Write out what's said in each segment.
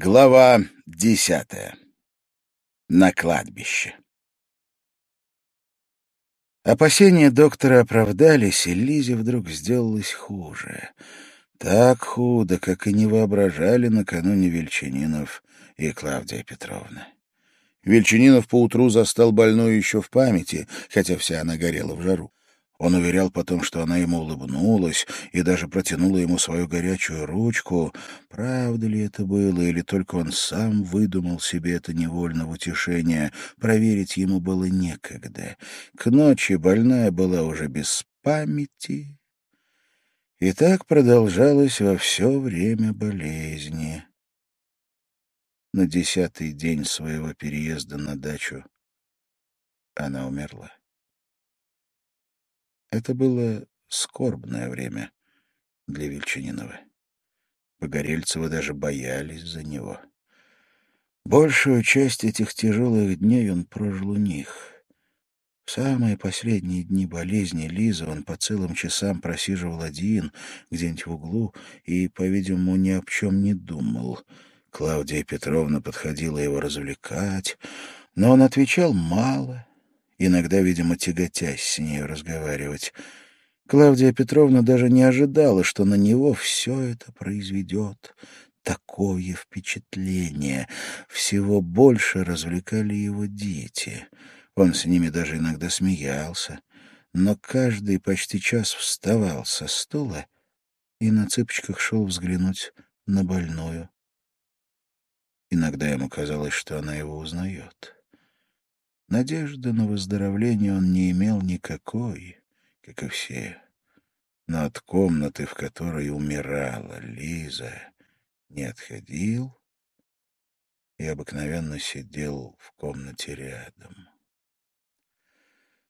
Глава десятая. На кладбище. Опасения доктора оправдались, и Лизе вдруг сделалось хуже. Так худо, как и не воображали накануне Вельчининов и Клавдия Петровна. Вельчининов поутру застал больную еще в памяти, хотя вся она горела в жару. Он уверял потом, что она ему улыбнулась и даже протянула ему свою горячую ручку. Правда ли это было, или только он сам выдумал себе это невольного утешения, проверить ему было некогда. К ночи больная была уже без памяти. И так продолжалось во все время болезни. На десятый день своего переезда на дачу она умерла. Это было скорбное время для Вельчининова. Погорельцевы даже боялись за него. Большую часть этих тяжелых дней он прожил у них. В самые последние дни болезни Лизы он по целым часам просиживал один, где-нибудь в углу, и, по-видимому, ни о чем не думал. Клавдия Петровна подходила его развлекать, но он отвечал мало иногда, видимо, тяготясь с нею разговаривать. Клавдия Петровна даже не ожидала, что на него все это произведет такое впечатление. Всего больше развлекали его дети. Он с ними даже иногда смеялся. Но каждый почти час вставал со стула и на цыпочках шел взглянуть на больную. Иногда ему казалось, что она его узнает. Надежды на выздоровление он не имел никакой, как и все. Но от комнаты, в которой умирала Лиза, не отходил и обыкновенно сидел в комнате рядом.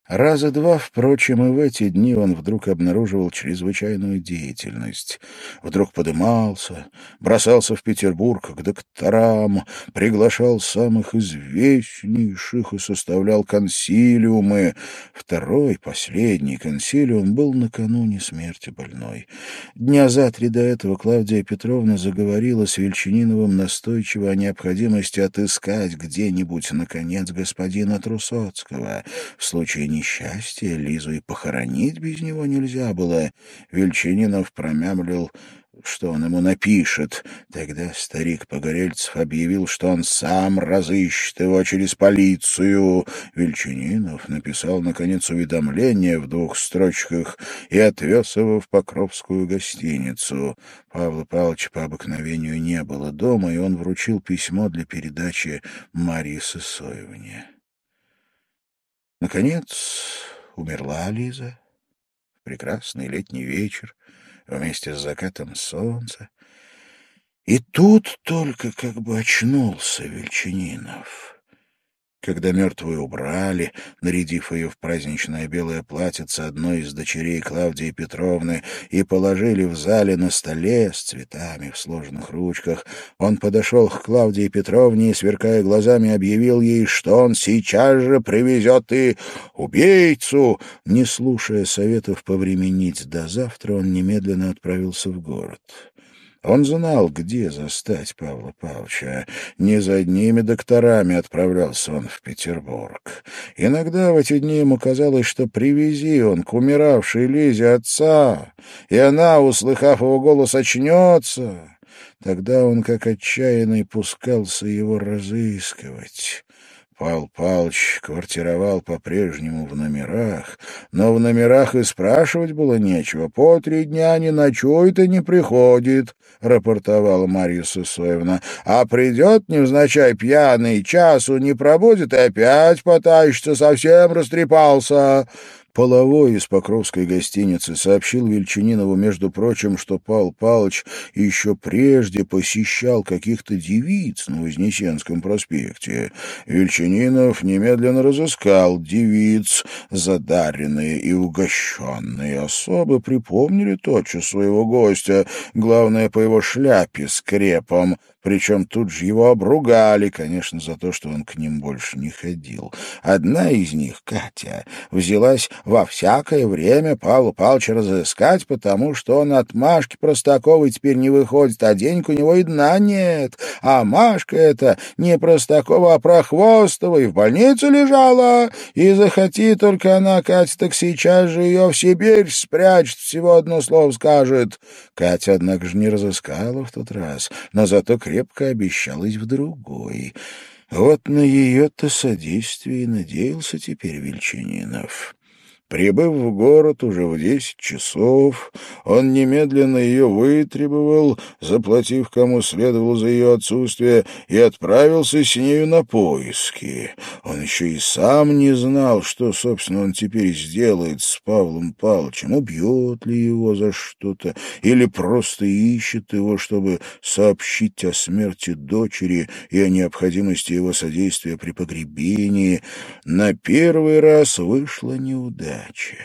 Раза два, впрочем, и в эти дни он вдруг обнаруживал чрезвычайную деятельность. Вдруг подымался, бросался в Петербург к докторам, приглашал самых известнейших и составлял консилиумы. Второй, последний консилиум был накануне смерти больной. Дня за три до этого Клавдия Петровна заговорила с Вельчининовым настойчиво о необходимости отыскать где-нибудь, наконец, господина Трусоцкого. В случае несчастье, Лизу и похоронить без него нельзя было. Вельчининов промямлил, что он ему напишет. Тогда старик Погорельцев объявил, что он сам разыщет его через полицию. Вельчининов написал, наконец, уведомление в двух строчках и отвез его в Покровскую гостиницу. Павла Павловича по обыкновению не было дома, и он вручил письмо для передачи Марии Сысоевне. Наконец умерла Лиза. В прекрасный летний вечер, вместе с закатом солнца. И тут только как бы очнулся Вельчининов. Когда мертвую убрали, нарядив ее в праздничное белое платьице одной из дочерей Клавдии Петровны, и положили в зале на столе с цветами в сложенных ручках, он подошел к Клавдии Петровне и, сверкая глазами, объявил ей, что он сейчас же привезет и убийцу. Не слушая советов повременить до завтра, он немедленно отправился в город. Он знал, где застать Павла Павловича. Не за одними докторами отправлялся он в Петербург. Иногда в эти дни ему казалось, что привези он к умиравшей Лизе отца, и она, услыхав его голос, очнется. Тогда он, как отчаянный, пускался его разыскивать. Пал Палыч квартировал по-прежнему в номерах, но в номерах и спрашивать было нечего. По три дня не ночует и не приходит, — рапортовала Марья Сысоевна. А придет, невзначай пьяный, часу не пробудет и опять потащится, совсем растрепался. Половой из Покровской гостиницы сообщил Вельчининову, между прочим, что Пал Палыч еще прежде посещал каких-то девиц на Вознесенском проспекте. Вельчининов немедленно разыскал девиц, задаренные и угощенные. Особо припомнили тотчас своего гостя, главное, по его шляпе с крепом, причем тут же его обругали, конечно, за то, что он к ним больше не ходил. Одна из них, Катя, взялась во всякое время Павла Павловича разыскать, потому что он от Машки Простаковой теперь не выходит, а денег у него и дна нет. А Машка эта не Простакова, а Прохвостова, и в больнице лежала, и захоти только она, Катя, так сейчас же ее в Сибирь спрячет, всего одно слово скажет. Катя, однако же, не разыскала в тот раз, но зато крепко обещалась в другой. Вот на ее-то содействие надеялся теперь Вельчининов. Прибыв в город уже в десять часов, он немедленно ее вытребовал, заплатив кому следовало за ее отсутствие, и отправился с нею на поиски. Он еще и сам не знал, что, собственно, он теперь сделает с Павлом Павловичем, убьет ли его за что-то, или просто ищет его, чтобы сообщить о смерти дочери и о необходимости его содействия при погребении. На первый раз вышла неудача удача.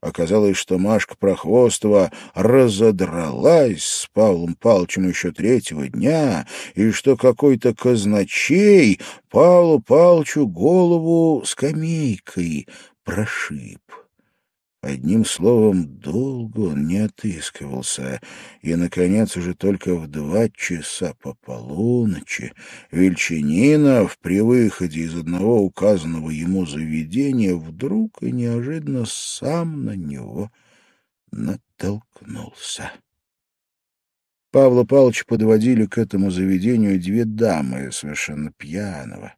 Оказалось, что Машка Прохвостова разодралась с Павлом Павловичем еще третьего дня, и что какой-то казначей Павлу Павловичу голову скамейкой прошиб. Одним словом, долго он не отыскивался, и, наконец, уже только в два часа по полуночи Вельчининов при выходе из одного указанного ему заведения вдруг и неожиданно сам на него натолкнулся. Павла Павловича подводили к этому заведению две дамы, совершенно пьяного.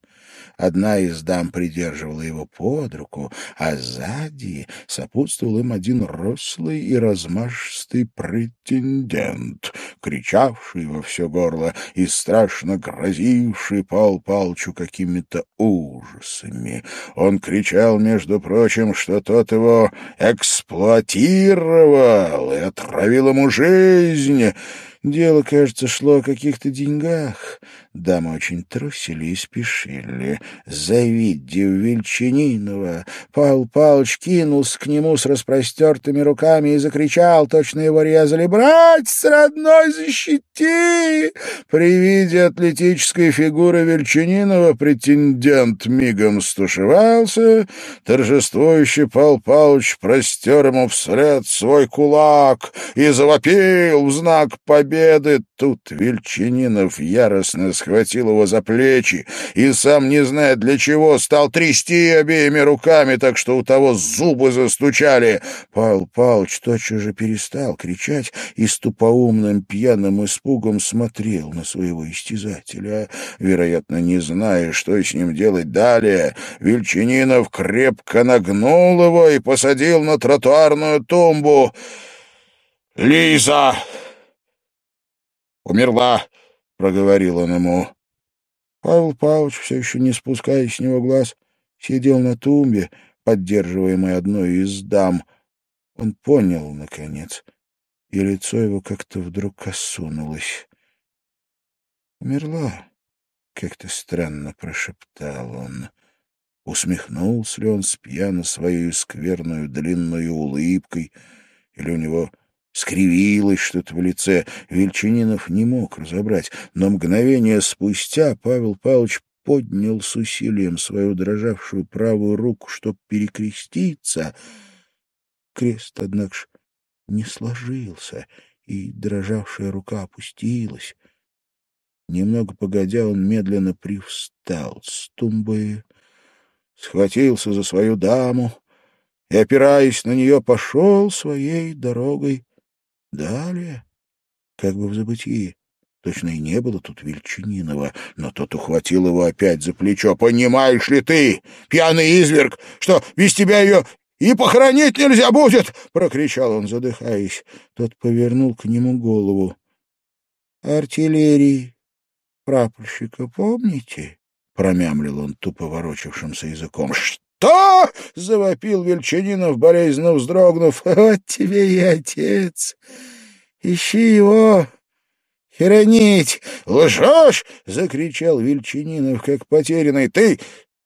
Одна из дам придерживала его под руку, а сзади сопутствовал им один рослый и размашистый претендент, кричавший во все горло и страшно грозивший Пал Палчу какими-то ужасами. Он кричал, между прочим, что тот его эксплуатировал и отравил ему жизнь. Дело, кажется, шло о каких-то деньгах. Дамы очень трусили и спешили. Завидев Вельчининова, Павел Павлович кинулся к нему с распростертыми руками и закричал, точно его резали, «Братец родной, защити!» При виде атлетической фигуры Вельчининова претендент мигом стушевался, торжествующий Павел Павлович простер ему вслед свой кулак и завопил в знак победы. Тут Вельчининов яростно схватил его за плечи и, сам не зная для чего, стал трясти обеими руками, так что у того зубы застучали. Павел Павлович тотчас же перестал кричать и с тупоумным пьяным испугом смотрел на своего истязателя. Вероятно, не зная, что с ним делать далее, Вельчининов крепко нагнул его и посадил на тротуарную тумбу. «Лиза!» «Умерла!» проговорил он ему. Павел Павлович, все еще не спуская с него глаз, сидел на тумбе, поддерживаемой одной из дам. Он понял, наконец, и лицо его как-то вдруг осунулось. «Умерла», — как-то странно прошептал он. Усмехнулся ли он с пьяно своей скверную длинную улыбкой, или у него Скривилось что-то в лице. Вельчининов не мог разобрать, но мгновение спустя Павел Павлович поднял с усилием свою дрожавшую правую руку, чтоб перекреститься. Крест, однако ж, не сложился, и дрожавшая рука опустилась. Немного погодя, он медленно привстал с тумбы, схватился за свою даму и, опираясь на нее, пошел своей дорогой Далее, как бы в забытии, точно и не было тут Вельчининова, но тот ухватил его опять за плечо. «Понимаешь ли ты, пьяный изверг, что без тебя ее и похоронить нельзя будет!» — прокричал он, задыхаясь. Тот повернул к нему голову. «Артиллерии прапорщика помните?» — промямлил он, тупо ворочавшимся языком. «Что?» — завопил Вельчанинов, болезненно вздрогнув. «Вот тебе и отец! Ищи его!» «Херонить! Лжешь!» — закричал Вельчининов, как потерянный. «Ты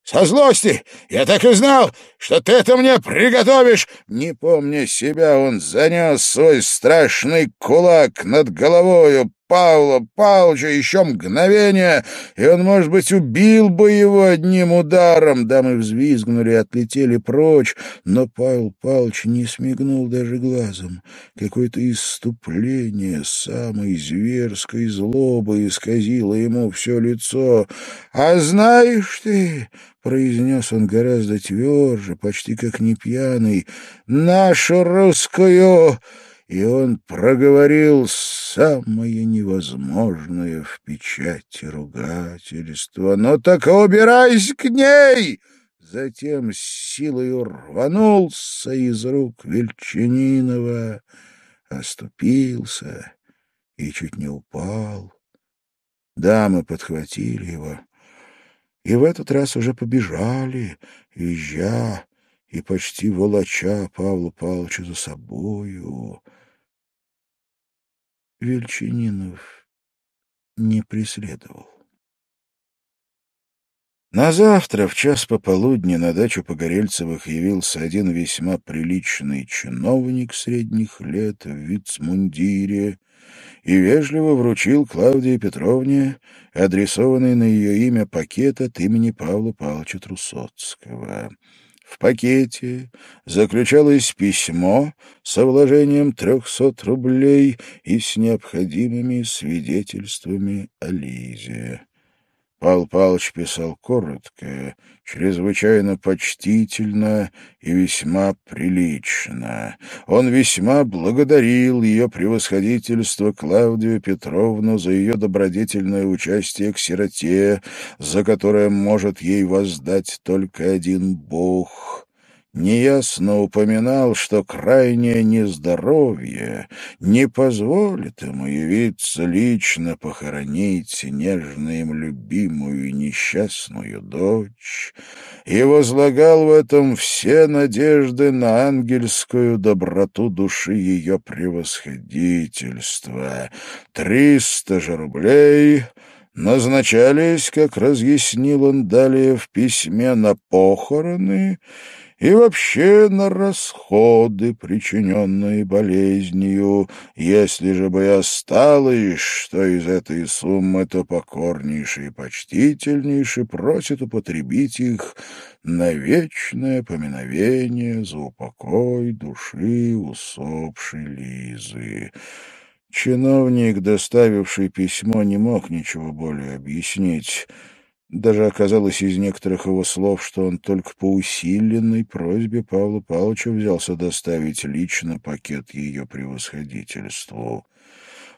со злости! Я так и знал, что ты это мне приготовишь!» Не помня себя, он занес свой страшный кулак над головою, Павла Павловича еще мгновение, и он, может быть, убил бы его одним ударом. Дамы взвизгнули и отлетели прочь, но Павел Павлович не смигнул даже глазом. Какое-то иступление самой зверской злобы исказило ему все лицо. «А знаешь ты...» — произнес он гораздо тверже, почти как не пьяный, — «нашу русскую...» и он проговорил самое невозможное в печати ругательства. «Ну так убирайся к ней!» Затем с силой рванулся из рук Вельчининова, оступился и чуть не упал. Дамы подхватили его, и в этот раз уже побежали, визжа и почти волоча Павла Павловича за собою. Вельчининов не преследовал. На завтра в час пополудни на дачу Погорельцевых явился один весьма приличный чиновник средних лет в вицмундире и вежливо вручил Клавдии Петровне адресованный на ее имя пакет от имени Павла Павловича Трусоцкого — в пакете заключалось письмо со вложением трехсот рублей и с необходимыми свидетельствами о Лизе. Павел Павлович писал коротко, чрезвычайно почтительно и весьма прилично. Он весьма благодарил ее превосходительство Клавдию Петровну за ее добродетельное участие к сироте, за которое может ей воздать только один Бог неясно упоминал, что крайнее нездоровье не позволит ему явиться лично похоронить нежно им любимую и несчастную дочь, и возлагал в этом все надежды на ангельскую доброту души ее превосходительства. Триста же рублей назначались, как разъяснил он далее в письме, на похороны и вообще на расходы, причиненные болезнью. Если же бы и осталось, что из этой суммы, то покорнейший и почтительнейший просит употребить их на вечное поминовение за упокой души усопшей Лизы. Чиновник, доставивший письмо, не мог ничего более объяснить, даже оказалось из некоторых его слов, что он только по усиленной просьбе Павла Павловича взялся доставить лично пакет ее превосходительству.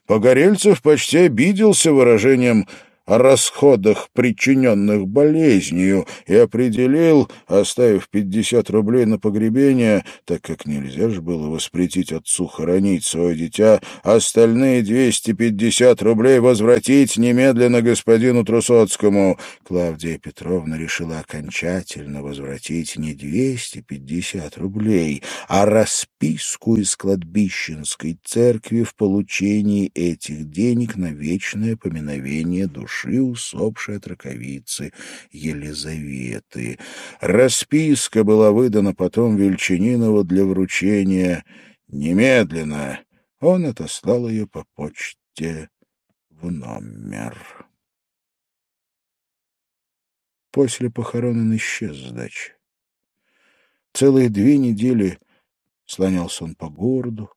Погорельцев почти обиделся выражением о расходах, причиненных болезнью, и определил, оставив пятьдесят рублей на погребение, так как нельзя же было воспретить отцу хоронить свое дитя, остальные двести пятьдесят рублей возвратить немедленно господину Трусоцкому. Клавдия Петровна решила окончательно возвратить не двести пятьдесят рублей, а расписку из кладбищенской церкви в получении этих денег на вечное поминовение души души усопшей от раковицы Елизаветы. Расписка была выдана потом Вельчининову для вручения немедленно. Он отослал ее по почте в номер. После похорон он исчез с дачи. Целые две недели слонялся он по городу,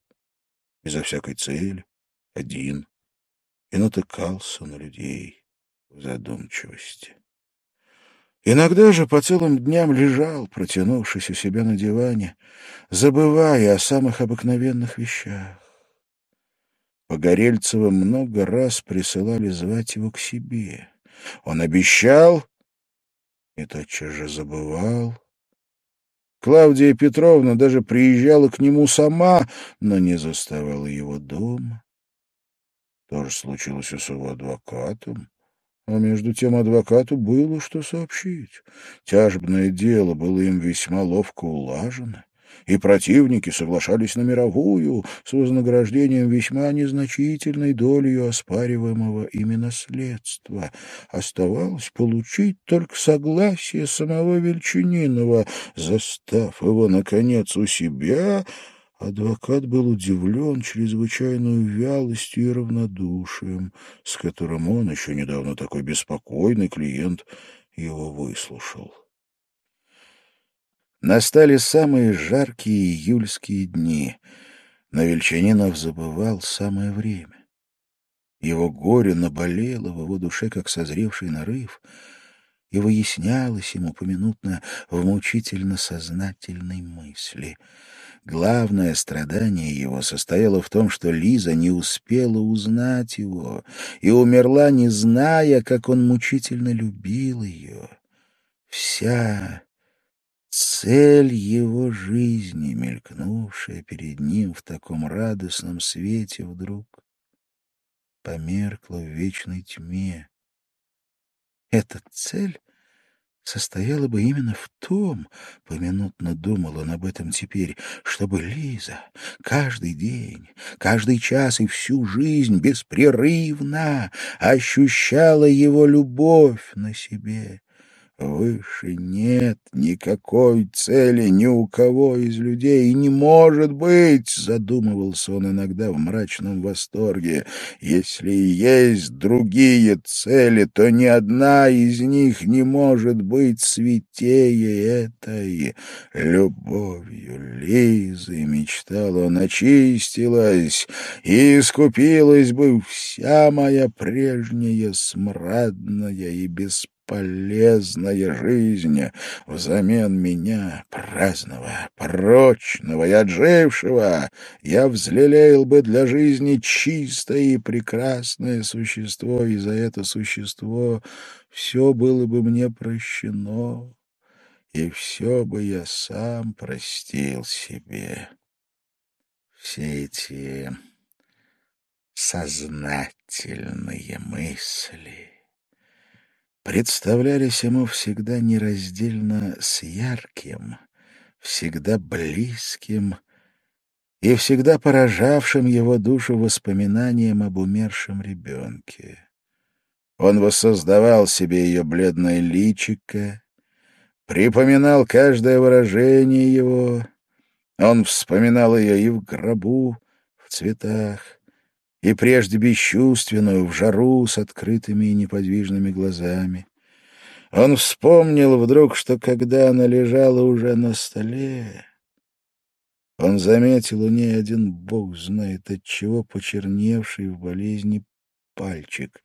безо всякой цели, один, и натыкался на людей задумчивости. Иногда же по целым дням лежал, протянувшись у себя на диване, забывая о самых обыкновенных вещах. Погорельцева много раз присылали звать его к себе. Он обещал и тотчас же забывал. Клавдия Петровна даже приезжала к нему сама, но не заставала его дома. То же случилось и с его адвокатом. А между тем адвокату было что сообщить. Тяжбное дело было им весьма ловко улажено, и противники соглашались на мировую с вознаграждением весьма незначительной долей оспариваемого ими наследства. Оставалось получить только согласие самого Вельчининова, застав его, наконец, у себя, Адвокат был удивлен чрезвычайной вялостью и равнодушием, с которым он, еще недавно такой беспокойный клиент, его выслушал. Настали самые жаркие июльские дни, но Вельчанинов забывал самое время. Его горе наболело в его душе, как созревший нарыв, и выяснялось ему поминутно в мучительно-сознательной мысли — Главное страдание его состояло в том, что Лиза не успела узнать его и умерла, не зная, как он мучительно любил ее. Вся цель его жизни, мелькнувшая перед ним в таком радостном свете, вдруг померкла в вечной тьме. Эта цель состояла бы именно в том, поминутно думал он об этом теперь, чтобы Лиза каждый день, каждый час и всю жизнь беспрерывно ощущала его любовь на себе Выше нет никакой цели ни у кого из людей, и не может быть, задумывался он иногда в мрачном восторге. Если есть другие цели, то ни одна из них не может быть святее этой. Любовью Лизы, мечтал он, очистилась, и искупилась бы вся моя прежняя смрадная и бесполезная полезная жизнь взамен меня, праздного, порочного и отжившего, я взлелеял бы для жизни чистое и прекрасное существо, и за это существо все было бы мне прощено, и все бы я сам простил себе. Все эти сознательные мысли представлялись ему всегда нераздельно с ярким, всегда близким и всегда поражавшим его душу воспоминанием об умершем ребенке. Он воссоздавал себе ее бледное личико, припоминал каждое выражение его, он вспоминал ее и в гробу, в цветах, и прежде бесчувственную, в жару, с открытыми и неподвижными глазами. Он вспомнил вдруг, что когда она лежала уже на столе, он заметил у ней один бог знает от чего почерневший в болезни пальчик.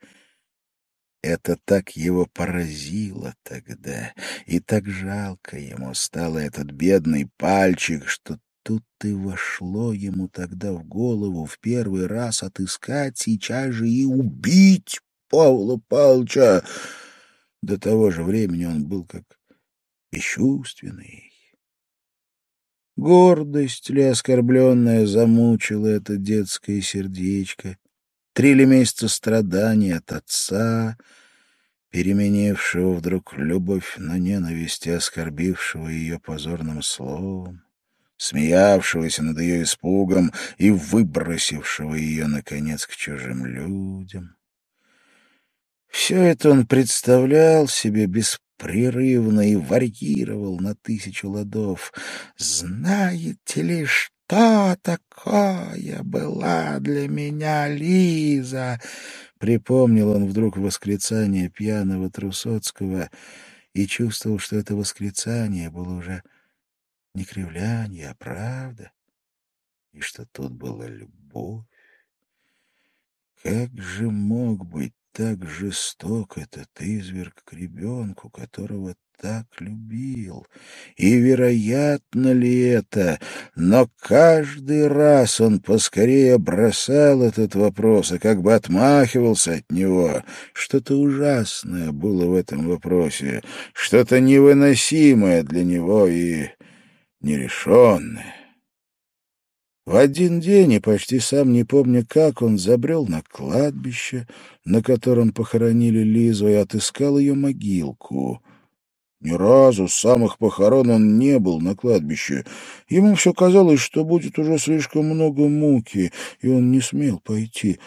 Это так его поразило тогда, и так жалко ему стало этот бедный пальчик, что Тут и вошло ему тогда в голову в первый раз отыскать сейчас же и убить Павла Павловича. До того же времени он был как бесчувственный. Гордость ли оскорбленная замучила это детское сердечко? Три ли месяца страданий от отца, переменившего вдруг любовь на ненависть и оскорбившего ее позорным словом? Смеявшегося над ее испугом и выбросившего ее, наконец, к чужим людям. Все это он представлял себе беспрерывно и варьировал на тысячу ладов. «Знаете ли, что такое была для меня Лиза?» Припомнил он вдруг восклицание пьяного Трусоцкого и чувствовал, что это восклицание было уже не кривляние, а правда, и что тут была любовь. Как же мог быть так жесток этот изверг к ребенку, которого так любил? И вероятно ли это? Но каждый раз он поскорее бросал этот вопрос и как бы отмахивался от него. Что-то ужасное было в этом вопросе, что-то невыносимое для него и нерешенное. В один день, и почти сам не помня как, он забрел на кладбище, на котором похоронили Лизу, и отыскал ее могилку. Ни разу с самых похорон он не был на кладбище. Ему все казалось, что будет уже слишком много муки, и он не смел пойти.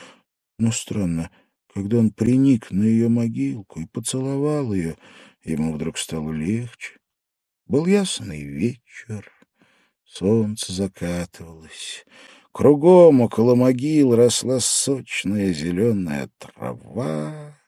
Но странно, когда он приник на ее могилку и поцеловал ее, ему вдруг стало легче. Был ясный вечер. Солнце закатывалось. Кругом около могил росла сочная зеленая трава.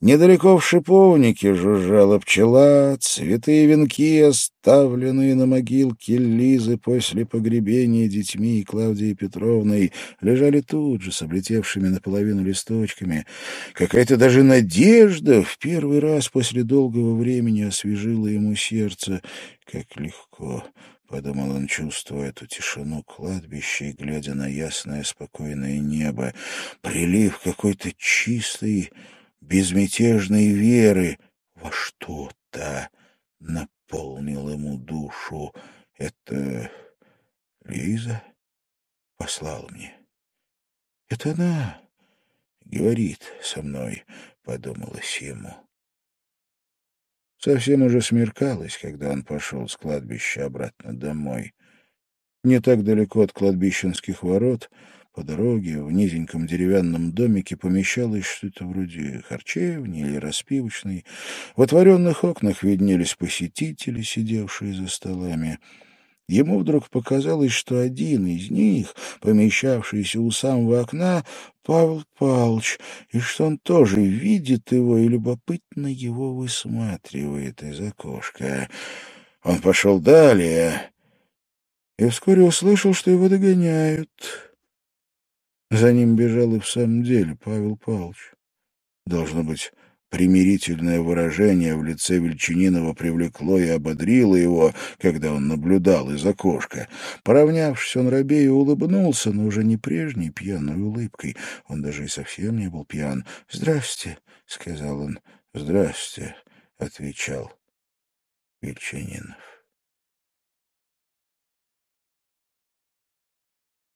Недалеко в шиповнике жужжала пчела, цветы и венки, оставленные на могилке Лизы после погребения детьми Клавдии Петровной, лежали тут же, с облетевшими наполовину листочками. Какая-то даже надежда в первый раз после долгого времени освежила ему сердце. Как легко — подумал он, чувствуя эту тишину кладбища и глядя на ясное спокойное небо. Прилив какой-то чистой безмятежной веры во что-то наполнил ему душу. Это Лиза послала мне. Это она говорит со мной, подумалось ему. Совсем уже смеркалось, когда он пошел с кладбища обратно домой. Не так далеко от кладбищенских ворот — по дороге в низеньком деревянном домике помещалось что-то вроде харчевни или распивочной. В отворенных окнах виднелись посетители, сидевшие за столами. Ему вдруг показалось, что один из них, помещавшийся у самого окна, Павел Павлович, и что он тоже видит его и любопытно его высматривает из окошка. Он пошел далее и вскоре услышал, что его догоняют. За ним бежал и в самом деле Павел Павлович. Должно быть, примирительное выражение в лице Вельчининова привлекло и ободрило его, когда он наблюдал из окошка. Поравнявшись, он рабею улыбнулся, но уже не прежней пьяной улыбкой. Он даже и совсем не был пьян. «Здрасте», — сказал он. «Здрасте», — отвечал Вельчининов.